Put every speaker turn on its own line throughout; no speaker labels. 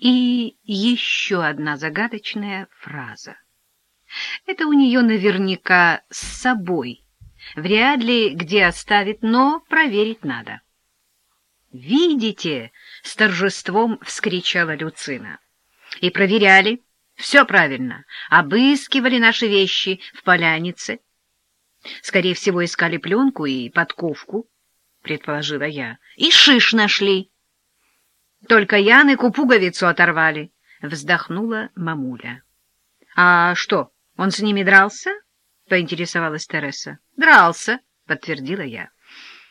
И еще одна загадочная фраза. Это у нее наверняка с собой. Вряд ли где оставит, но проверить надо. «Видите?» — с торжеством вскричала Люцина. «И проверяли. Все правильно. Обыскивали наши вещи в полянице. Скорее всего, искали пленку и подковку, — предположила я. И шиш нашли. Только Яныку пуговицу оторвали, — вздохнула мамуля. — А что, он с ними дрался? — поинтересовалась Тереса. — Дрался, — подтвердила я.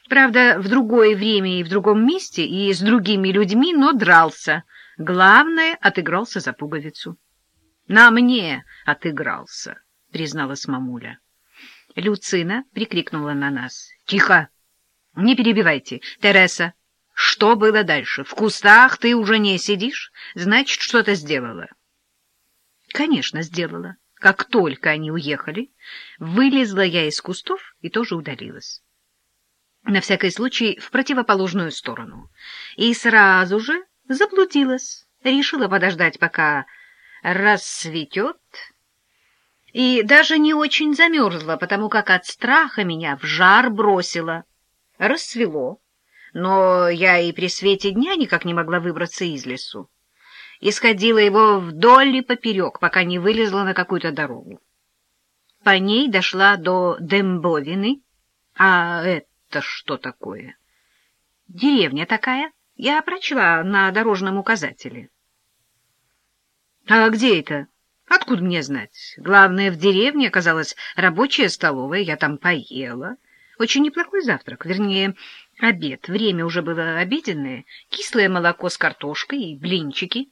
Правда, в другое время и в другом месте, и с другими людьми, но дрался. Главное, отыгрался за пуговицу. — На мне отыгрался, — призналась мамуля. Люцина прикрикнула на нас. — Тихо! Не перебивайте. Тереса, что было дальше? В кустах ты уже не сидишь? Значит, что-то сделала. Конечно, сделала. Как только они уехали, вылезла я из кустов и тоже удалилась. На всякий случай в противоположную сторону. И сразу же заблудилась. Решила подождать, пока рассветет, и даже не очень замерзла, потому как от страха меня в жар бросила. Рассвело но я и при свете дня никак не могла выбраться из лесу. Исходила его вдоль и поперек, пока не вылезла на какую-то дорогу. По ней дошла до Дембовины. А это что такое? Деревня такая. Я прочла на дорожном указателе. А где это? Откуда мне знать? Главное, в деревне оказалась рабочая столовая, я там поела. Очень неплохой завтрак, вернее, обед. Время уже было обеденное, кислое молоко с картошкой и блинчики.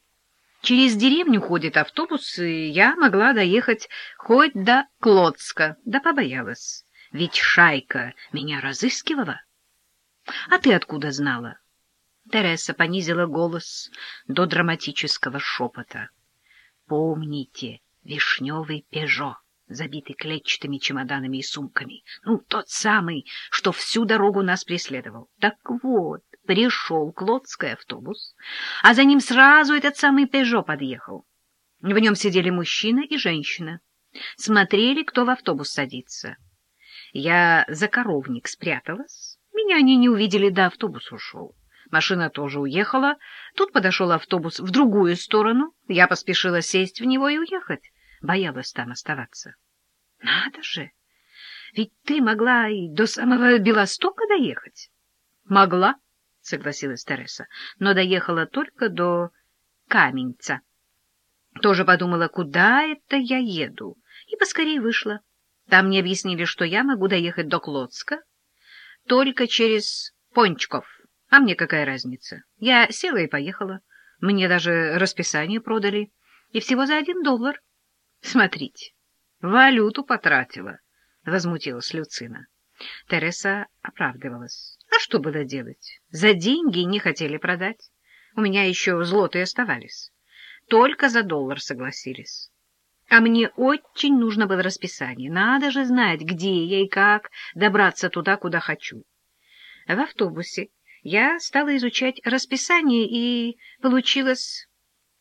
Через деревню ходит автобус, и я могла доехать хоть до Клодска, да побоялась. Ведь шайка меня разыскивала. А ты откуда знала? Тереса понизила голос до драматического шепота. Помните, вишневый пежо забитый клетчатыми чемоданами и сумками. Ну, тот самый, что всю дорогу нас преследовал. Так вот, пришел Клодский автобус, а за ним сразу этот самый Пежо подъехал. В нем сидели мужчина и женщина. Смотрели, кто в автобус садится. Я за коровник спряталась. Меня они не увидели, да автобус ушел. Машина тоже уехала. Тут подошел автобус в другую сторону. Я поспешила сесть в него и уехать. Боялась там оставаться. — Надо же! Ведь ты могла и до самого Белостока доехать. — Могла, — согласилась Тереса, — но доехала только до Каменца. Тоже подумала, куда это я еду, и поскорее вышла. Там мне объяснили, что я могу доехать до Клодска только через Пончков. А мне какая разница? Я села и поехала. Мне даже расписание продали. И всего за один доллар. Смотрите, валюту потратила, — возмутилась Люцина. Тереса оправдывалась. А что было делать? За деньги не хотели продать. У меня еще злотые оставались. Только за доллар согласились. А мне очень нужно было расписание. Надо же знать, где я и как добраться туда, куда хочу. В автобусе я стала изучать расписание, и получилось...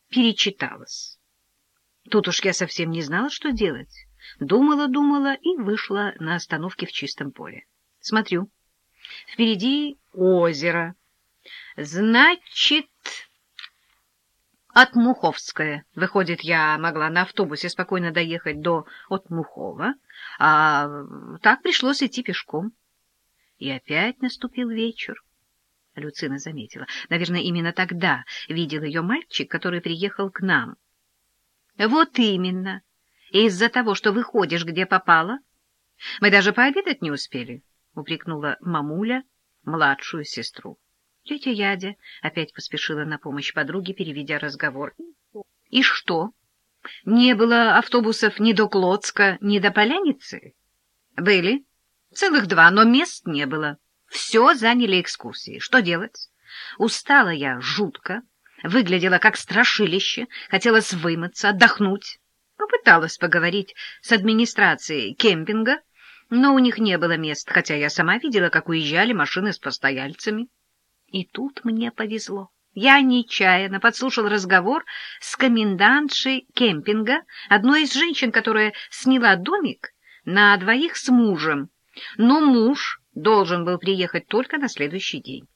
перечиталось. Тут уж я совсем не знала, что делать. Думала-думала и вышла на остановке в чистом поле. Смотрю, впереди озеро. Значит, Отмуховское. Выходит, я могла на автобусе спокойно доехать до Отмухова, а так пришлось идти пешком. И опять наступил вечер. Люцина заметила. Наверное, именно тогда видел ее мальчик, который приехал к нам. Вот именно. Из-за того, что выходишь, где попало. Мы даже пообедать не успели, — упрекнула мамуля младшую сестру. Тетя Ядя опять поспешила на помощь подруге, переведя разговор. — И что? Не было автобусов ни до Клодска, ни до Поляницы? — Были. Целых два, но мест не было. Все заняли экскурсии. Что делать? Устала я жутко выглядела как страшилище, хотелось вымыться, отдохнуть. Попыталась поговорить с администрацией кемпинга, но у них не было мест, хотя я сама видела, как уезжали машины с постояльцами. И тут мне повезло. Я нечаянно подслушал разговор с комендантшей кемпинга, одной из женщин, которая сняла домик на двоих с мужем, но муж должен был приехать только на следующий день.